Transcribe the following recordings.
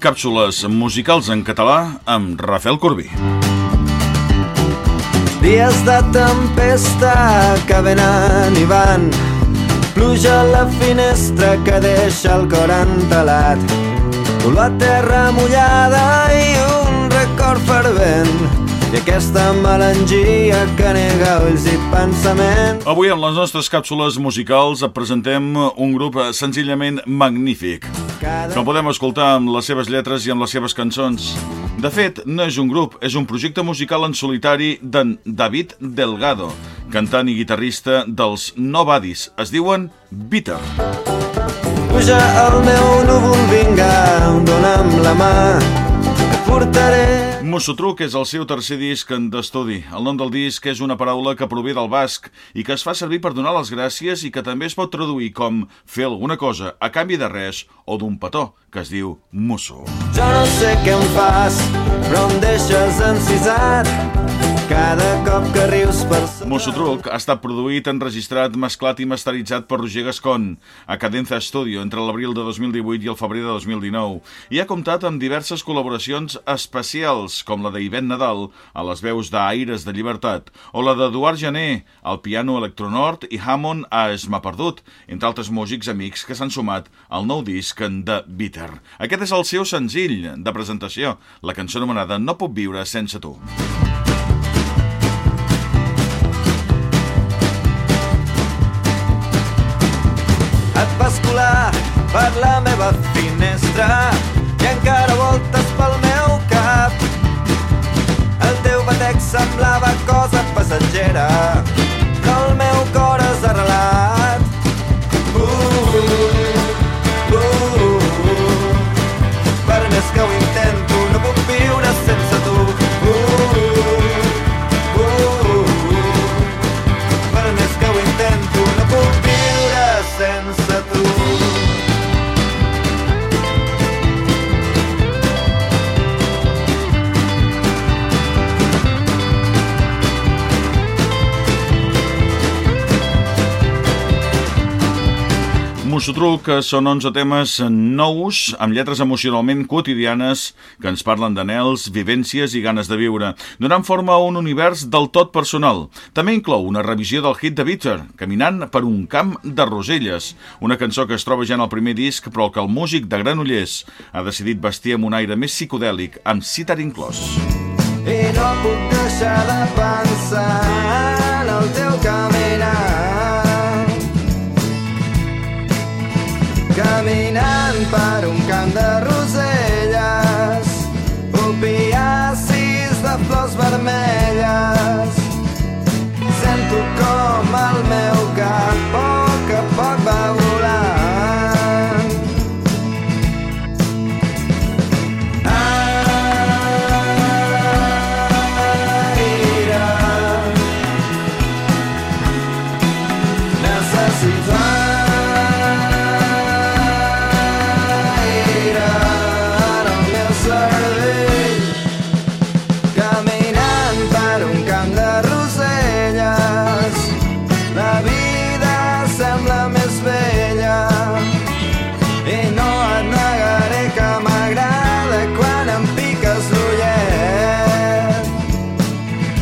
Càpsules musicals en català amb Rafael Corbí. Dies de tempesta que venen i van Pluja a la finestra que deixa el cor entelat La terra mullada i un record fervent i aquesta melangia que nega ulls i pensament. Avui en les nostres càpsules musicals et presentem un grup senzillament magnífic que el podem escoltar amb les seves lletres i amb les seves cançons. De fet, no és un grup, és un projecte musical en solitari d'en David Delgado, cantant i guitarrista dels Nobadis. Es diuen Bitter. Puja el meu núvol, vinga, dona'm la mà, portaré Truc és el seu tercer disc d'estudi. El nom del disc és una paraula que prové del basc i que es fa servir per donar les gràcies i que també es pot traduir com fer alguna cosa a canvi de res o d'un petó, que es diu musso. Jo no sé què em fas, però em deixes encisat cada cop que rius per... Truc ha estat produït, enregistrat, mesclat i masteritzat per Roger Gascon a Cadenza Studio entre l'abril de 2018 i el febrer de 2019 i ha comptat amb diverses col·laboracions especials com la d'Ivet Nadal a les veus d'Aires de Llibertat o la d'Eduard Jané al piano Electronord i Hammond a Esma Perdut, entre altres músics amics que s'han sumat al nou disc de Bitter. Aquest és el seu senzill de presentació, la cançó anomenada No puc viure sense tu. Per la meva finestra Truc són 11 temes nous amb lletres emocionalment quotidianes que ens parlen d'anels, vivències i ganes de viure, donant forma a un univers del tot personal. També inclou una revisió del hit de Bitter, Caminant per un camp de roselles, una cançó que es troba ja en el primer disc però que el músic de Granollers ha decidit vestir amb un aire més psicodèlic, amb citar inclòs. I no puc deixar de pensar en el teu caminant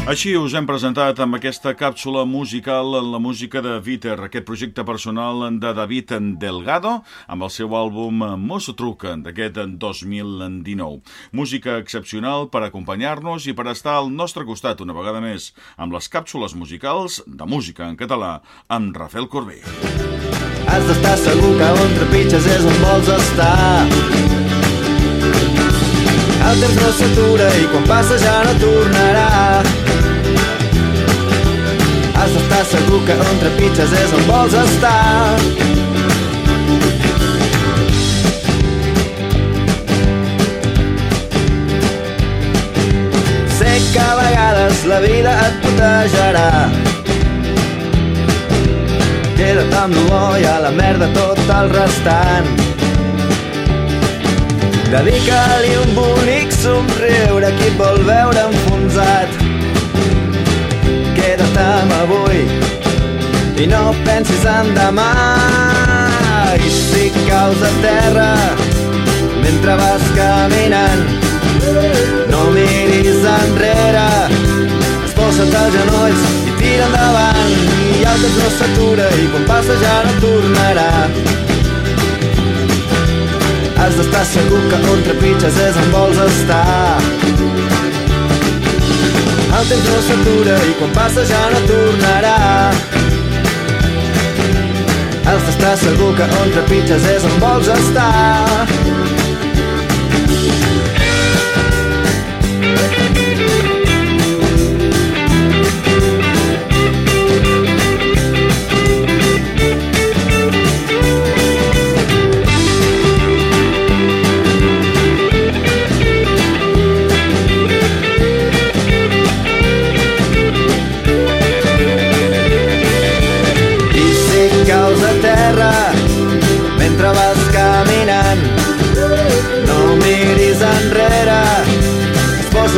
Així us hem presentat amb aquesta càpsula musical la música de Viter, aquest projecte personal de David Delgado, amb el seu àlbum Mosso Truc d'aquest 2019. Música excepcional per acompanyar-nos i per estar al nostre costat una vegada més amb les càpsules musicals de música en català amb Rafael Corbí. Has d'estar segur que on trepitges és on vols estar. El temps no s'atura i quan passa ja no tornarà. Has d'estar segur que on trepitges és on vols estar. Sé que a vegades la vida et putejarà. Queda't amb l'olor i a la merda tot el restant. Dedica-li un bonic somriure a qui et vol veure enfonsat i no pensis en demà i si caus a terra mentre vas caminant. No miris enrere, esposa't els genolls i tira endavant. I el temps no s'atura i quan passa ja no tornarà. Has d'estar segur que on trepitges és on vols estar. El temps no s'atura i quan passa ja no tornarà. Has d'estar segur que on trepitges és on vols estar.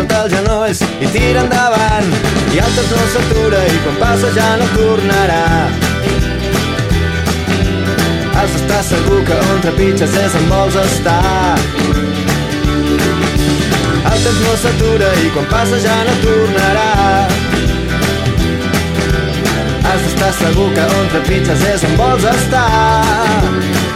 Esposa't els genolls i tira endavant. I el temps no s'atura i quan passa ja no tornarà. Has d'estar segur que on trepitges és on vols estar. El temps no s'atura i quan passa ja no tornarà. Has d'estar segur que on trepitges és on vols estar.